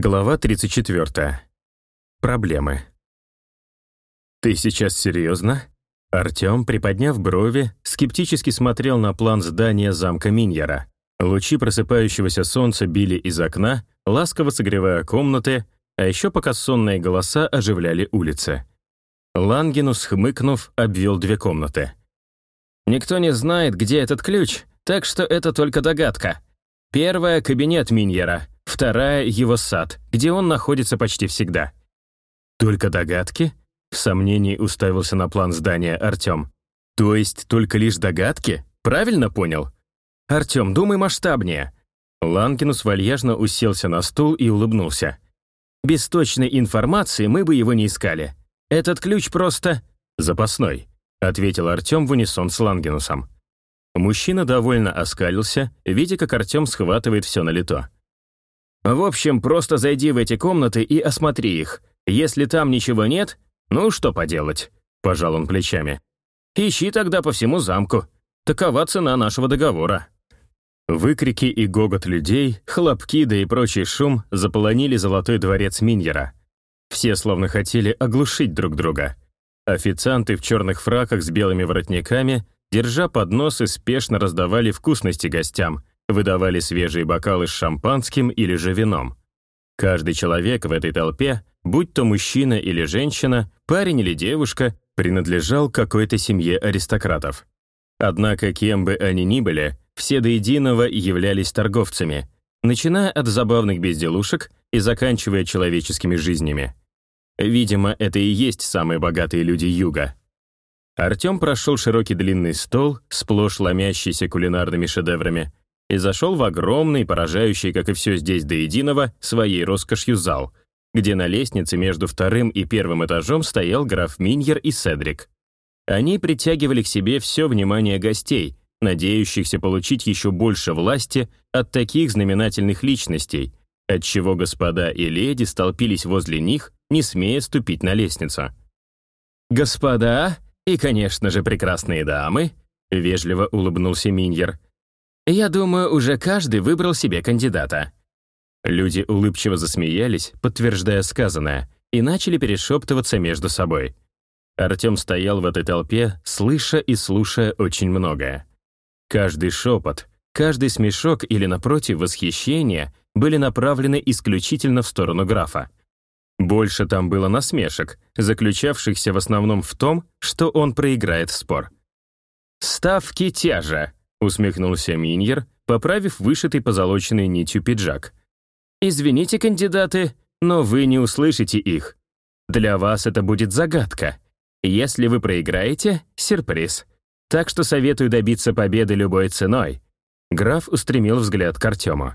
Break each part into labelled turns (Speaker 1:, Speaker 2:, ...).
Speaker 1: Глава 34. Проблемы. «Ты сейчас серьезно?» Артем, приподняв брови, скептически смотрел на план здания замка Миньера. Лучи просыпающегося солнца били из окна, ласково согревая комнаты, а еще пока сонные голоса оживляли улицы. Лангинус, хмыкнув, обвел две комнаты.
Speaker 2: «Никто не знает, где этот ключ, так что это только догадка. Первая — кабинет Миньера, вторая — его сад, где он находится почти всегда».
Speaker 1: «Только догадки?» — в сомнении уставился на план здания Артем. «То есть только лишь догадки? Правильно понял?» «Артем, думай масштабнее». Ланкинус вальяжно уселся на стул и улыбнулся. «Без точной информации мы бы его не искали. Этот ключ просто...» «Запасной», — ответил Артем в унисон с Лангинусом. Мужчина довольно оскалился, видя, как Артем схватывает все на лето.
Speaker 2: В общем, просто зайди в эти комнаты и осмотри их. Если там ничего нет, ну что поделать?» Пожал он плечами. «Ищи тогда по всему замку. Такова цена нашего договора».
Speaker 1: Выкрики и гогот людей, хлопки да и прочий шум заполонили золотой дворец Миньера. Все словно хотели оглушить друг друга. Официанты в черных фраках с белыми воротниками, держа подносы, спешно раздавали вкусности гостям, выдавали свежие бокалы с шампанским или же вином. Каждый человек в этой толпе, будь то мужчина или женщина, парень или девушка, принадлежал какой-то семье аристократов. Однако, кем бы они ни были, все до единого являлись торговцами, начиная от забавных безделушек и заканчивая человеческими жизнями. Видимо, это и есть самые богатые люди Юга. Артем прошел широкий длинный стол, сплошь ломящийся кулинарными шедеврами, и зашел в огромный, поражающий, как и все здесь до единого, своей роскошью зал, где на лестнице между вторым и первым этажом стоял граф Миньер и Седрик. Они притягивали к себе все внимание гостей, надеющихся получить еще больше власти от таких знаменательных личностей, отчего господа и леди столпились возле них, не смея ступить на лестницу.
Speaker 2: «Господа и, конечно же, прекрасные дамы», — вежливо улыбнулся Миньер, я думаю, уже каждый выбрал себе кандидата».
Speaker 1: Люди улыбчиво засмеялись, подтверждая сказанное, и начали перешептываться между собой. Артем стоял в этой толпе, слыша и слушая очень многое. Каждый шепот, каждый смешок или, напротив, восхищение были направлены исключительно в сторону графа. Больше там было насмешек, заключавшихся в основном в том, что он проиграет спор. «Ставки те же», усмехнулся Миньер, поправив вышитый позолоченной нитью пиджак. «Извините, кандидаты, но вы не услышите их. Для вас это будет загадка. Если вы проиграете — сюрприз. Так что советую добиться победы любой ценой». Граф устремил взгляд к Артему.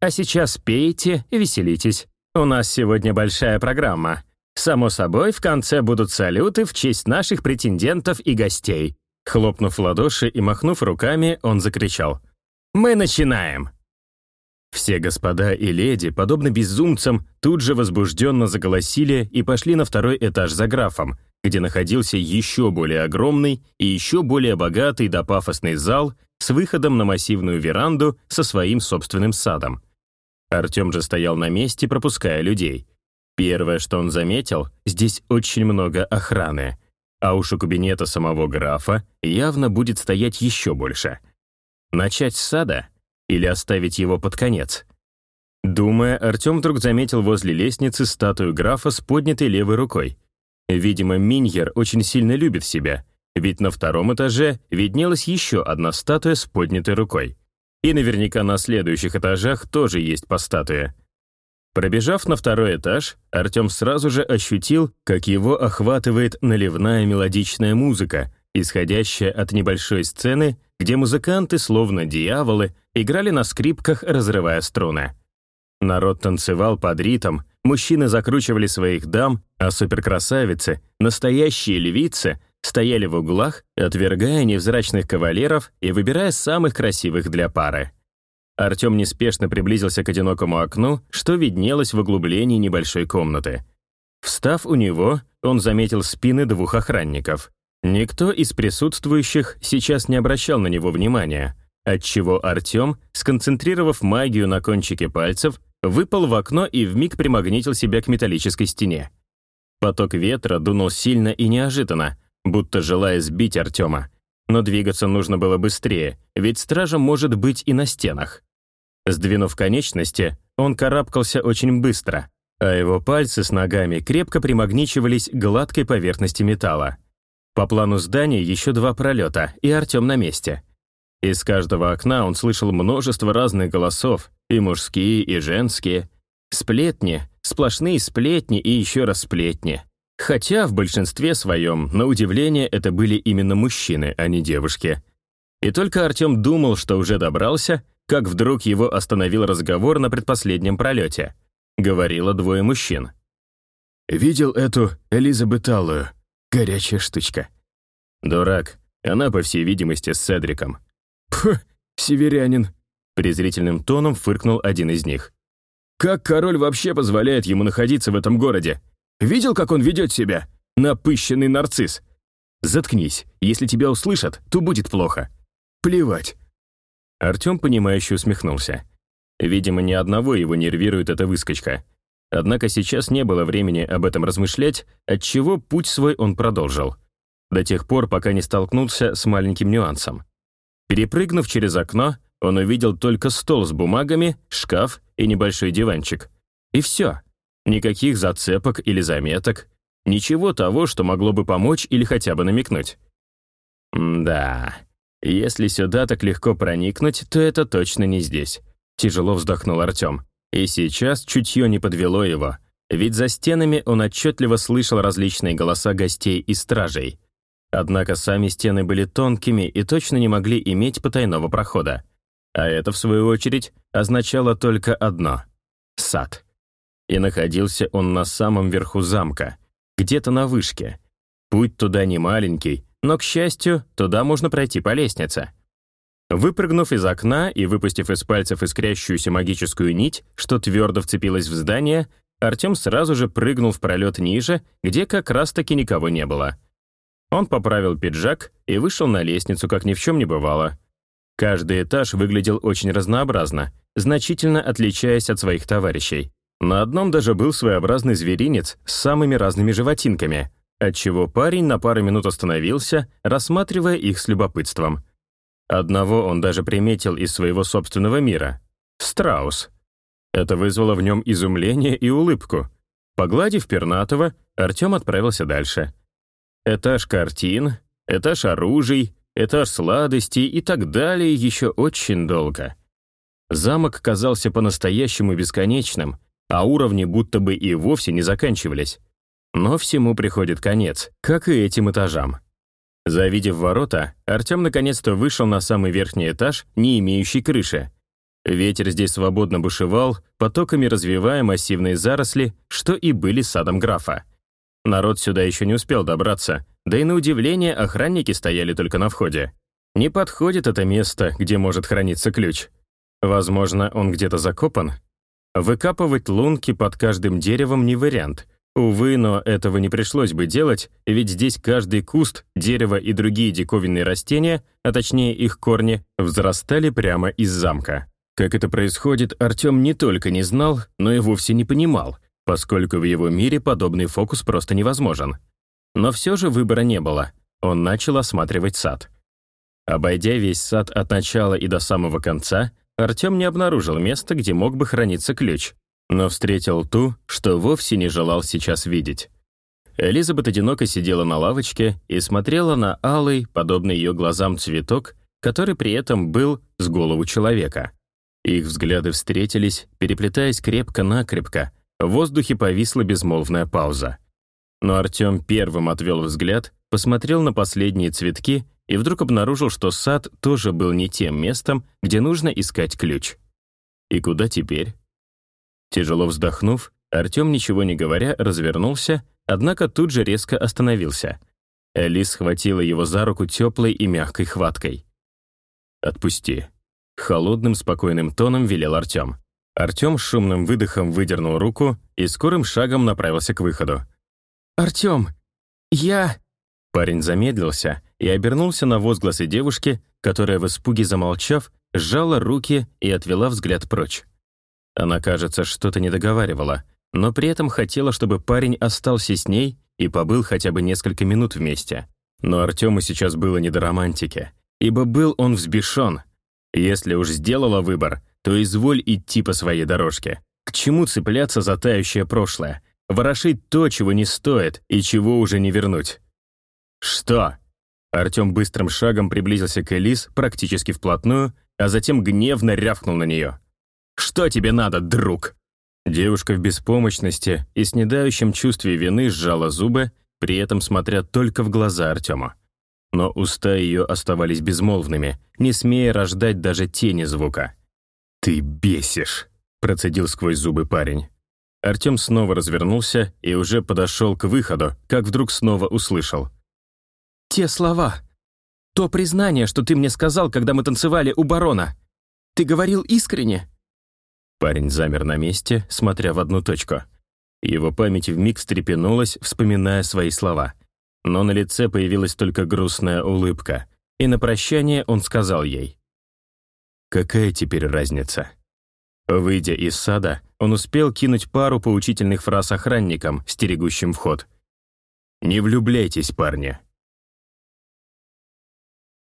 Speaker 1: «А сейчас пейте и веселитесь. У нас сегодня большая программа. Само собой, в конце будут салюты в честь наших претендентов и гостей. Хлопнув ладоши и махнув руками, он закричал. «Мы начинаем!» Все господа и леди, подобно безумцам, тут же возбужденно заголосили и пошли на второй этаж за графом, где находился еще более огромный и еще более богатый да пафосный зал с выходом на массивную веранду со своим собственным садом. Артем же стоял на месте, пропуская людей. Первое, что он заметил, здесь очень много охраны — а уж у кабинета самого графа явно будет стоять еще больше. Начать с сада или оставить его под конец? Думая, Артем вдруг заметил возле лестницы статую графа с поднятой левой рукой. Видимо, Миньер очень сильно любит себя, ведь на втором этаже виднелась еще одна статуя с поднятой рукой. И наверняка на следующих этажах тоже есть по статуе. Пробежав на второй этаж, Артем сразу же ощутил, как его охватывает наливная мелодичная музыка, исходящая от небольшой сцены, где музыканты, словно дьяволы, играли на скрипках, разрывая струны. Народ танцевал под ритм, мужчины закручивали своих дам, а суперкрасавицы, настоящие львицы, стояли в углах, отвергая невзрачных кавалеров и выбирая самых красивых для пары. Артем неспешно приблизился к одинокому окну, что виднелось в углублении небольшой комнаты. Встав у него, он заметил спины двух охранников. Никто из присутствующих сейчас не обращал на него внимания, отчего Артем, сконцентрировав магию на кончике пальцев, выпал в окно и вмиг примагнитил себя к металлической стене. Поток ветра дунул сильно и неожиданно, будто желая сбить Артема. Но двигаться нужно было быстрее, ведь стража может быть и на стенах. Сдвинув конечности, он карабкался очень быстро, а его пальцы с ногами крепко примагничивались к гладкой поверхности металла. По плану здания еще два пролета, и Артем на месте. Из каждого окна он слышал множество разных голосов, и мужские, и женские. Сплетни, сплошные сплетни и еще раз сплетни. Хотя в большинстве своем, на удивление, это были именно мужчины, а не девушки. И только Артем думал, что уже добрался, как вдруг его остановил разговор на предпоследнем пролете. Говорило двое мужчин.
Speaker 2: «Видел эту Элизабет Аллую? Горячая штучка».
Speaker 1: «Дурак. Она, по всей видимости, с Седриком».
Speaker 2: «Пх, северянин», —
Speaker 1: презрительным тоном фыркнул один из них.
Speaker 2: «Как король вообще позволяет ему находиться в этом городе? Видел, как он ведет себя? Напыщенный нарцисс. Заткнись. Если тебя услышат, то будет плохо. Плевать».
Speaker 1: Артем, понимающе усмехнулся. Видимо, ни одного его нервирует эта выскочка. Однако сейчас не было времени об этом размышлять, отчего путь свой он продолжил. До тех пор, пока не столкнулся с маленьким нюансом. Перепрыгнув через окно, он увидел только стол с бумагами, шкаф и небольшой диванчик. И все. Никаких зацепок или заметок. Ничего того, что могло бы помочь или хотя бы намекнуть. да, если сюда так легко проникнуть, то это точно не здесь. Тяжело вздохнул Артем. И сейчас чутье не подвело его, ведь за стенами он отчетливо слышал различные голоса гостей и стражей. Однако сами стены были тонкими и точно не могли иметь потайного прохода. А это, в свою очередь, означало только одно — сад и находился он на самом верху замка, где-то на вышке. Путь туда не маленький, но, к счастью, туда можно пройти по лестнице. Выпрыгнув из окна и выпустив из пальцев искрящуюся магическую нить, что твердо вцепилась в здание, Артем сразу же прыгнул в пролет ниже, где как раз-таки никого не было. Он поправил пиджак и вышел на лестницу, как ни в чем не бывало. Каждый этаж выглядел очень разнообразно, значительно отличаясь от своих товарищей. На одном даже был своеобразный зверинец с самыми разными животинками, отчего парень на пару минут остановился, рассматривая их с любопытством. Одного он даже приметил из своего собственного мира — страус. Это вызвало в нем изумление и улыбку. Погладив пернатого, Артем отправился дальше. Этаж картин, этаж оружий, этаж сладостей и так далее еще очень долго. Замок казался по-настоящему бесконечным — а уровни будто бы и вовсе не заканчивались. Но всему приходит конец, как и этим этажам. Завидев ворота, Артем наконец-то вышел на самый верхний этаж, не имеющий крыши. Ветер здесь свободно бушевал, потоками развивая массивные заросли, что и были садом графа. Народ сюда еще не успел добраться, да и на удивление охранники стояли только на входе. Не подходит это место, где может храниться ключ. Возможно, он где-то закопан, Выкапывать лунки под каждым деревом не вариант. Увы, но этого не пришлось бы делать, ведь здесь каждый куст, дерево и другие диковинные растения, а точнее их корни, взрастали прямо из замка. Как это происходит, Артем не только не знал, но и вовсе не понимал, поскольку в его мире подобный фокус просто невозможен. Но все же выбора не было. Он начал осматривать сад. Обойдя весь сад от начала и до самого конца, Артем не обнаружил места, где мог бы храниться ключ, но встретил ту, что вовсе не желал сейчас видеть. Элизабет одиноко сидела на лавочке и смотрела на алый, подобный ее глазам цветок, который при этом был с голову человека. Их взгляды встретились, переплетаясь крепко-накрепко, в воздухе повисла безмолвная пауза. Но Артем первым отвел взгляд, посмотрел на последние цветки и вдруг обнаружил, что сад тоже был не тем местом, где нужно искать ключ. И куда теперь? Тяжело вздохнув, Артем, ничего не говоря, развернулся, однако тут же резко остановился. Элис схватила его за руку теплой и мягкой хваткой. «Отпусти», — холодным, спокойным тоном велел Артем. Артем шумным выдохом выдернул руку и скорым шагом направился к выходу.
Speaker 2: «Артем, я...»
Speaker 1: Парень замедлился и обернулся на возгласы девушки, которая в испуге замолчав, сжала руки и отвела взгляд прочь. Она, кажется, что-то не договаривала, но при этом хотела, чтобы парень остался с ней и побыл хотя бы несколько минут вместе. Но Артему сейчас было не до романтики, ибо был он взбешен. Если уж сделала выбор, то изволь идти по своей дорожке. К чему цепляться за тающее прошлое? Ворошить то, чего не стоит и чего уже не вернуть. «Что?» Артем быстрым шагом приблизился к Элис практически вплотную, а затем гневно рявкнул на нее. «Что тебе надо, друг?» Девушка в беспомощности и с недающим чувстве вины сжала зубы, при этом смотря только в глаза Артема. Но уста ее оставались безмолвными, не смея рождать даже тени звука. «Ты бесишь!» — процедил сквозь зубы парень. Артем снова развернулся и уже подошел к выходу, как вдруг снова услышал.
Speaker 2: «Те слова! То признание, что ты мне сказал, когда мы танцевали у барона! Ты говорил искренне?»
Speaker 1: Парень замер на месте, смотря в одну точку. Его память вмиг встрепенулась, вспоминая свои слова. Но на лице появилась только грустная улыбка, и на прощание он сказал ей. «Какая теперь разница?» Выйдя из сада, он успел кинуть пару поучительных фраз охранникам, стерегущим вход. «Не влюбляйтесь, парни».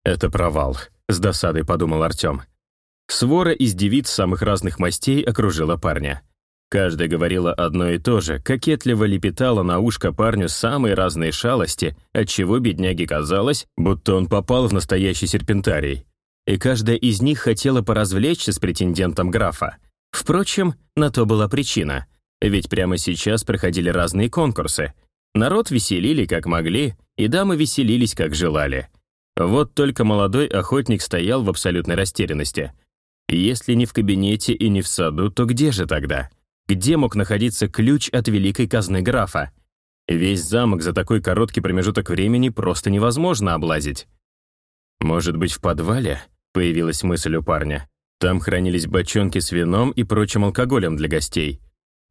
Speaker 1: «Это провал», — с досадой подумал Артем. Свора из девиц самых разных мастей окружила парня. Каждая говорила одно и то же, кокетливо лепетала на ушко парню самые разные шалости, отчего бедняге казалось, будто он попал в настоящий серпентарий. И каждая из них хотела поразвлечься с претендентом графа. Впрочем, на то была причина. Ведь прямо сейчас проходили разные конкурсы. Народ веселили как могли, и дамы веселились как желали. Вот только молодой охотник стоял в абсолютной растерянности. Если не в кабинете и не в саду, то где же тогда? Где мог находиться ключ от великой казны графа? Весь замок за такой короткий промежуток времени просто невозможно облазить. Может быть, в подвале? Появилась мысль у парня. Там хранились бочонки с вином и прочим алкоголем для гостей.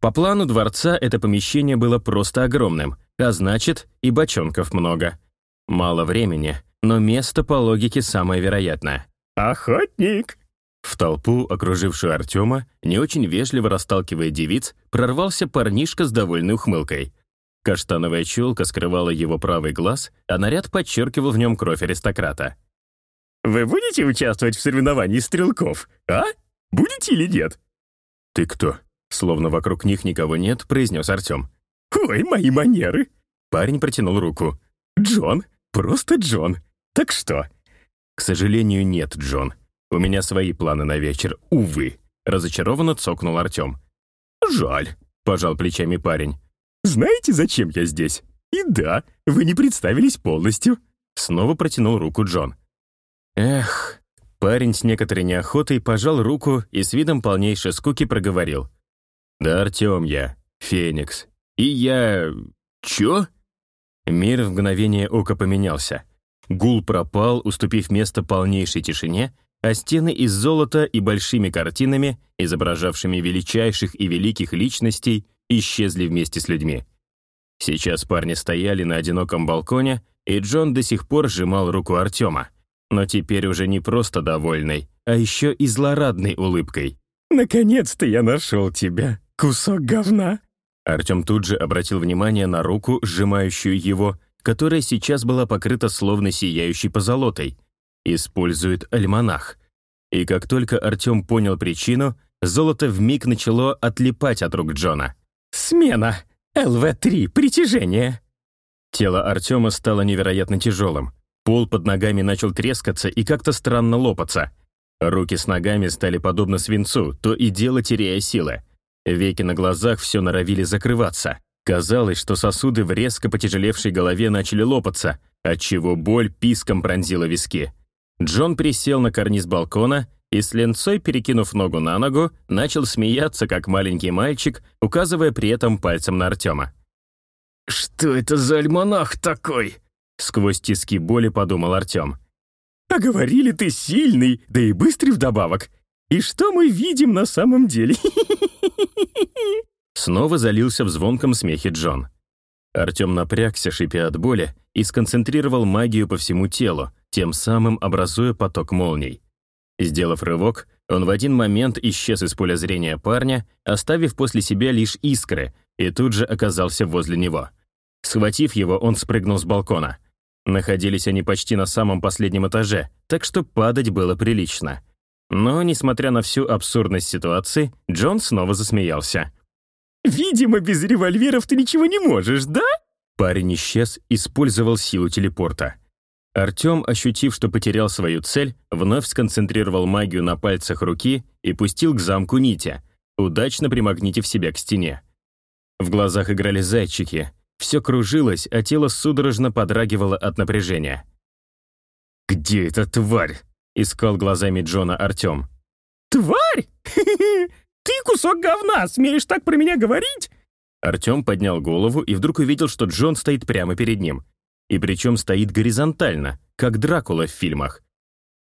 Speaker 1: По плану дворца это помещение было просто огромным, а значит, и бочонков много. Мало времени, но место по логике самое вероятное. «Охотник!» В толпу, окружившую Артема, не очень вежливо расталкивая девиц, прорвался парнишка с довольной ухмылкой. Каштановая челка скрывала его правый глаз, а наряд подчеркивал в нем кровь аристократа. «Вы будете участвовать в соревновании стрелков, а? Будете или нет?» «Ты кто?» Словно вокруг них никого нет, произнес Артем. «Ой, мои манеры!» Парень протянул руку. «Джон, просто Джон. Так что?» «К сожалению, нет, Джон. У меня свои планы на вечер, увы», — разочарованно цокнул Артем. «Жаль», — пожал плечами парень. «Знаете, зачем я здесь? И да, вы не представились полностью». Снова протянул руку Джон. «Эх». Парень с некоторой неохотой пожал руку и с видом полнейшей скуки проговорил. «Да, Артем я, Феникс. И я... чё?» Мир в мгновение ока поменялся. Гул пропал, уступив место полнейшей тишине, а стены из золота и большими картинами, изображавшими величайших и великих личностей, исчезли вместе с людьми. Сейчас парни стояли на одиноком балконе, и Джон до сих пор сжимал руку Артема, но теперь уже не просто довольный, а еще и злорадной улыбкой. «Наконец-то я нашел тебя, кусок говна!» Артем тут же обратил внимание на руку, сжимающую его, которая сейчас была покрыта словно сияющей позолотой, использует альманах. И как только Артем понял причину, золото вмиг начало отлипать от рук Джона. «Смена! ЛВ-3, притяжение!» Тело Артема стало невероятно тяжелым. Пол под ногами начал трескаться и как-то странно лопаться. Руки с ногами стали подобно свинцу, то и дело теряя силы. Веки на глазах все норовили закрываться. Казалось, что сосуды в резко потяжелевшей голове начали лопаться, отчего боль писком пронзила виски. Джон присел на карниз балкона и с ленцой, перекинув ногу на ногу, начал смеяться, как маленький мальчик, указывая при этом пальцем на Артема. «Что это за альманах такой?» Сквозь тиски боли подумал Артем. «А говорили, ты сильный, да и быстрый вдобавок. И что мы видим на самом деле?» Снова залился в звонком смехе Джон. Артем напрягся, шипя от боли, и сконцентрировал магию по всему телу, тем самым образуя поток молний. Сделав рывок, он в один момент исчез из поля зрения парня, оставив после себя лишь искры, и тут же оказался возле него. Схватив его, он спрыгнул с балкона. Находились они почти на самом последнем этаже, так что падать было прилично. Но, несмотря на всю абсурдность ситуации, Джон снова засмеялся.
Speaker 2: «Видимо, без револьверов ты ничего не можешь, да?»
Speaker 1: Парень исчез, использовал силу телепорта. Артем, ощутив, что потерял свою цель, вновь сконцентрировал магию на пальцах руки и пустил к замку Нитя, удачно примагнитив себя к стене. В глазах играли зайчики. Все кружилось, а тело судорожно подрагивало от напряжения.
Speaker 2: «Где эта тварь?» — искал глазами Джона Артем. «Тварь? Ты кусок говна, смеешь так про меня говорить?»
Speaker 1: Артем поднял голову и вдруг увидел, что Джон стоит прямо перед ним и причем стоит горизонтально, как Дракула в фильмах.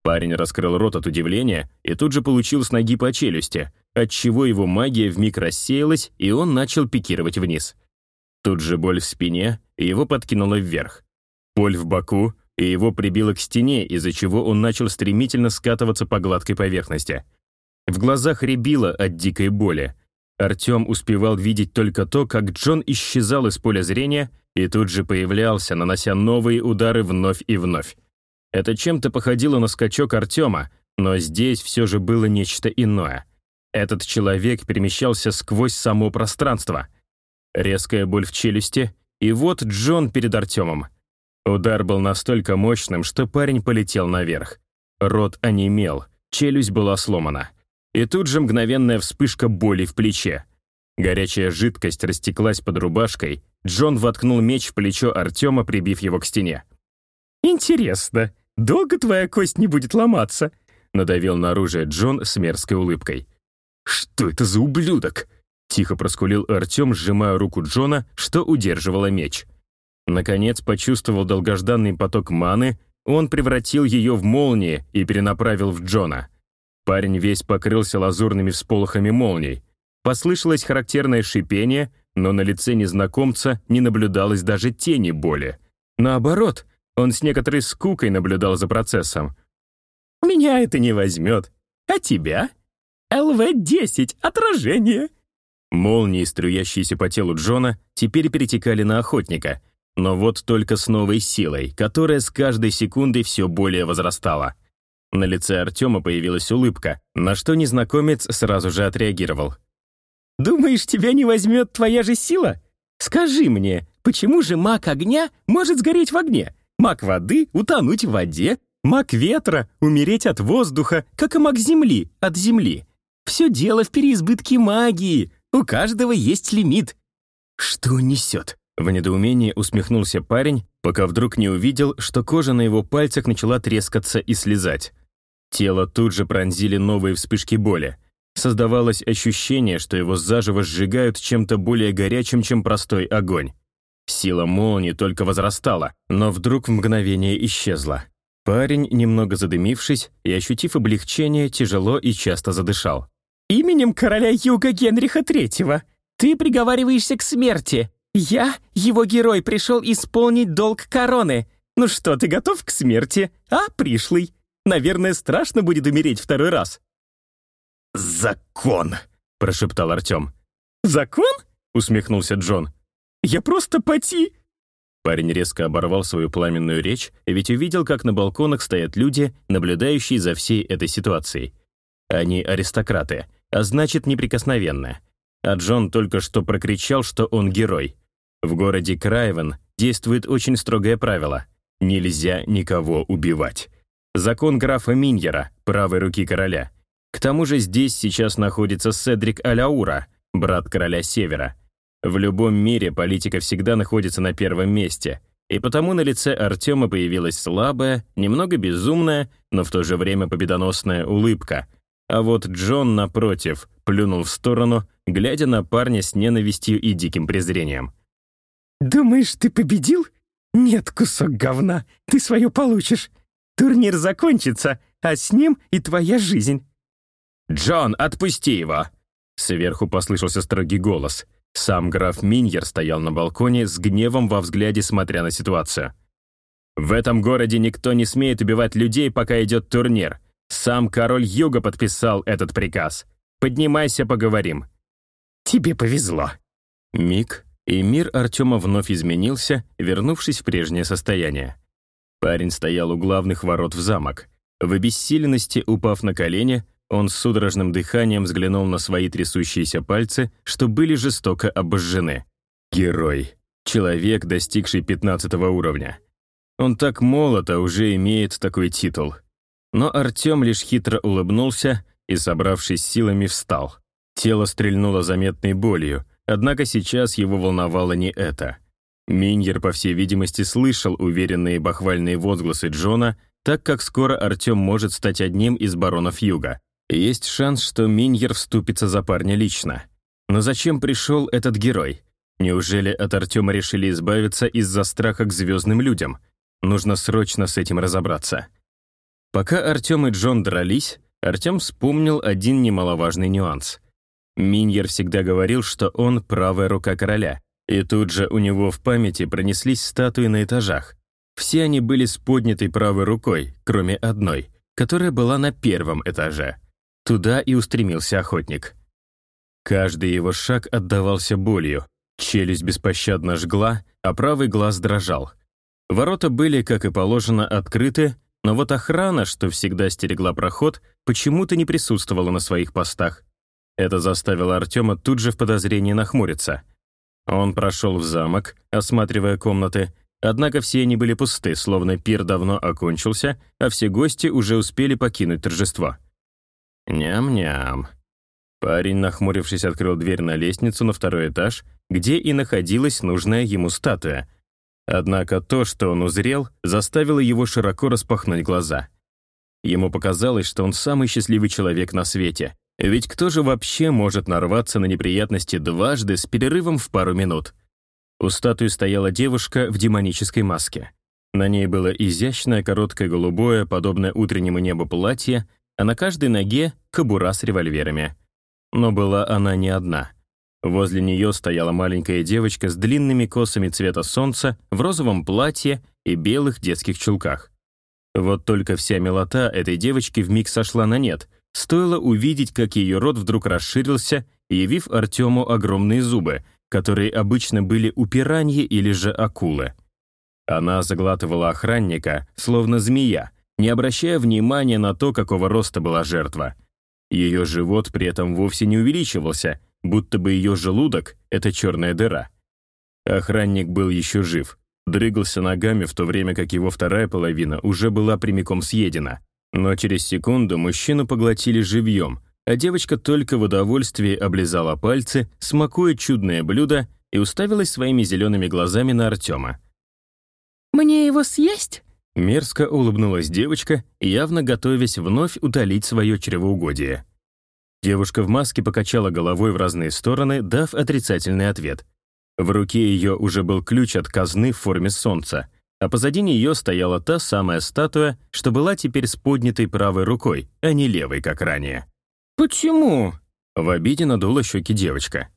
Speaker 1: Парень раскрыл рот от удивления и тут же получил с ноги по челюсти, отчего его магия вмиг рассеялась, и он начал пикировать вниз. Тут же боль в спине, и его подкинуло вверх. Боль в боку, и его прибило к стене, из-за чего он начал стремительно скатываться по гладкой поверхности. В глазах рябило от дикой боли. Артем успевал видеть только то, как Джон исчезал из поля зрения, и тут же появлялся, нанося новые удары вновь и вновь. Это чем-то походило на скачок Артема, но здесь все же было нечто иное. Этот человек перемещался сквозь само пространство. Резкая боль в челюсти, и вот Джон перед Артемом. Удар был настолько мощным, что парень полетел наверх. Рот онемел, челюсть была сломана. И тут же мгновенная вспышка боли в плече. Горячая жидкость растеклась под рубашкой, Джон воткнул меч в плечо Артема, прибив его к стене.
Speaker 2: «Интересно, долго твоя кость не будет ломаться?»
Speaker 1: надавил на оружие Джон с мерзкой улыбкой.
Speaker 2: «Что это за ублюдок?»
Speaker 1: Тихо проскулил Артем, сжимая руку Джона, что удерживала меч. Наконец почувствовал долгожданный поток маны, он превратил ее в молнии и перенаправил в Джона. Парень весь покрылся лазурными всполохами молний. Послышалось характерное шипение, но на лице незнакомца не наблюдалось даже тени боли. Наоборот, он с некоторой скукой наблюдал за процессом.
Speaker 2: «Меня это не возьмет. А тебя? ЛВ-10, отражение!»
Speaker 1: Молнии, струящиеся по телу Джона, теперь перетекали на охотника, но вот только с новой силой, которая с каждой секундой все более возрастала. На лице Артема появилась улыбка, на что незнакомец сразу же отреагировал.
Speaker 2: Думаешь, тебя не возьмет твоя же сила? Скажи мне, почему же маг огня может сгореть в огне? Маг воды — утонуть в воде, маг ветра — умереть от воздуха, как и маг земли — от земли. Все дело в переизбытке магии. У каждого есть лимит.
Speaker 1: Что несет? В недоумении усмехнулся парень, пока вдруг не увидел, что кожа на его пальцах начала трескаться и слезать. Тело тут же пронзили новые вспышки боли. Создавалось ощущение, что его заживо сжигают чем-то более горячим, чем простой огонь. Сила молнии только возрастала, но вдруг в мгновение исчезла. Парень, немного задымившись и ощутив облегчение, тяжело и часто задышал.
Speaker 2: «Именем короля Юга Генриха Третьего ты приговариваешься к смерти. Я, его герой, пришел исполнить долг короны. Ну что, ты готов к смерти, а, пришлый? Наверное, страшно будет умереть второй раз».
Speaker 1: «Закон!» — прошептал Артем.
Speaker 2: «Закон?» — усмехнулся Джон. «Я просто поти...»
Speaker 1: Парень резко оборвал свою пламенную речь, ведь увидел, как на балконах стоят люди, наблюдающие за всей этой ситуацией. Они аристократы, а значит, неприкосновенны. А Джон только что прокричал, что он герой. В городе Крайвен действует очень строгое правило — нельзя никого убивать. Закон графа Миньера, правой руки короля — к тому же здесь сейчас находится Седрик Аляура, брат короля Севера. В любом мире политика всегда находится на первом месте, и потому на лице Артема появилась слабая, немного безумная, но в то же время победоносная улыбка. А вот Джон, напротив, плюнул в сторону, глядя на парня с ненавистью и диким презрением.
Speaker 2: «Думаешь, ты победил? Нет, кусок говна, ты свое получишь. Турнир закончится, а с ним и твоя жизнь.
Speaker 1: «Джон, отпусти его!» Сверху послышался строгий голос. Сам граф Миньер стоял на балконе с гневом во взгляде, смотря на ситуацию. «В этом городе никто не смеет убивать людей, пока идет турнир. Сам король Юга подписал этот приказ. Поднимайся, поговорим».
Speaker 2: «Тебе повезло».
Speaker 1: Миг, и мир Артема вновь изменился, вернувшись в прежнее состояние. Парень стоял у главных ворот в замок. В обессиленности, упав на колени, он с судорожным дыханием взглянул на свои трясущиеся пальцы, что были жестоко обожжены. Герой. Человек, достигший 15 уровня. Он так молод, а уже имеет такой титул. Но Артем лишь хитро улыбнулся и, собравшись силами, встал. Тело стрельнуло заметной болью, однако сейчас его волновало не это. Миньер, по всей видимости, слышал уверенные бахвальные возгласы Джона, так как скоро Артем может стать одним из баронов Юга. Есть шанс, что Миньер вступится за парня лично. Но зачем пришел этот герой? Неужели от Артема решили избавиться из-за страха к звездным людям? Нужно срочно с этим разобраться. Пока Артем и Джон дрались, Артем вспомнил один немаловажный нюанс. Миньер всегда говорил, что он правая рука короля, и тут же у него в памяти пронеслись статуи на этажах. Все они были с поднятой правой рукой, кроме одной, которая была на первом этаже. Туда и устремился охотник. Каждый его шаг отдавался болью, челюсть беспощадно жгла, а правый глаз дрожал. Ворота были, как и положено, открыты, но вот охрана, что всегда стерегла проход, почему-то не присутствовала на своих постах. Это заставило Артема тут же в подозрении нахмуриться. Он прошел в замок, осматривая комнаты, однако все они были пусты, словно пир давно окончился, а все гости уже успели покинуть торжество. Ням-ням. Парень, нахмурившись, открыл дверь на лестницу на второй этаж, где и находилась нужная ему статуя — Однако то, что он узрел, заставило его широко распахнуть глаза. Ему показалось, что он самый счастливый человек на свете. Ведь кто же вообще может нарваться на неприятности дважды с перерывом в пару минут? У статуи стояла девушка в демонической маске. На ней было изящное, короткое голубое, подобное утреннему небу платье, а на каждой ноге — кобура с револьверами. Но была она не одна — Возле нее стояла маленькая девочка с длинными косами цвета солнца в розовом платье и белых детских чулках. Вот только вся милота этой девочки вмиг сошла на нет. Стоило увидеть, как ее рот вдруг расширился, явив Артему огромные зубы, которые обычно были у пираньи или же акулы. Она заглатывала охранника, словно змея, не обращая внимания на то, какого роста была жертва. Ее живот при этом вовсе не увеличивался, будто бы ее желудок — это черная дыра. Охранник был еще жив, дрыгался ногами, в то время как его вторая половина уже была прямиком съедена. Но через секунду мужчину поглотили живьем, а девочка только в удовольствии облизала пальцы, смакуя чудное блюдо и уставилась своими зелеными глазами на Артема.
Speaker 2: «Мне его съесть?»
Speaker 1: Мерзко улыбнулась девочка, явно готовясь вновь утолить свое чревоугодие. Девушка в маске покачала головой в разные стороны, дав отрицательный ответ. В руке ее уже был ключ от казны в форме солнца, а позади нее стояла та самая статуя, что была теперь с поднятой правой рукой, а не левой, как ранее.
Speaker 2: «Почему?»
Speaker 1: В обиде надула щеки девочка.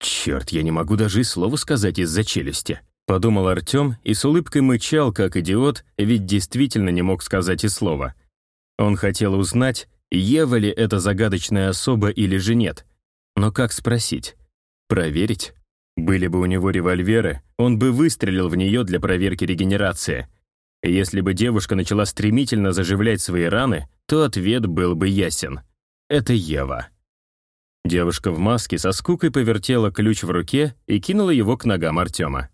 Speaker 1: «Черт, я не могу даже и слова сказать из-за челюсти», подумал Артем и с улыбкой мычал, как идиот, ведь действительно не мог сказать и слова. Он хотел узнать, Ева ли это загадочная особа или же нет? Но как спросить? Проверить? Были бы у него револьверы, он бы выстрелил в нее для проверки регенерации. Если бы девушка начала стремительно заживлять свои раны, то ответ был бы ясен. Это Ева. Девушка в маске со скукой повертела ключ в руке и кинула его к ногам Артема.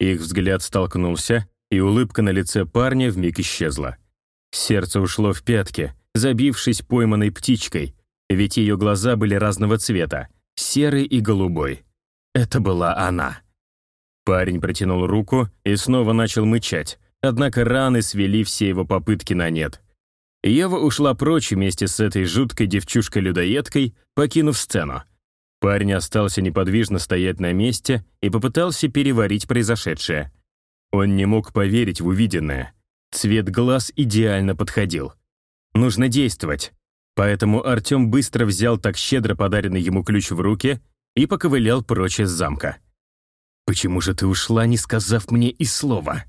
Speaker 1: Их взгляд столкнулся, и улыбка на лице парня вмиг исчезла. Сердце ушло в пятки, забившись пойманной птичкой, ведь ее глаза были разного цвета, серый и голубой. Это была она. Парень протянул руку и снова начал мычать, однако раны свели все его попытки на нет. Ева ушла прочь вместе с этой жуткой девчушкой-людоедкой, покинув сцену. Парень остался неподвижно стоять на месте и попытался переварить произошедшее. Он не мог поверить в увиденное. Цвет глаз идеально подходил. Нужно действовать. Поэтому Артем быстро взял так щедро подаренный ему ключ в руки и поковылял прочь из замка. «Почему же ты ушла, не сказав мне и слова?»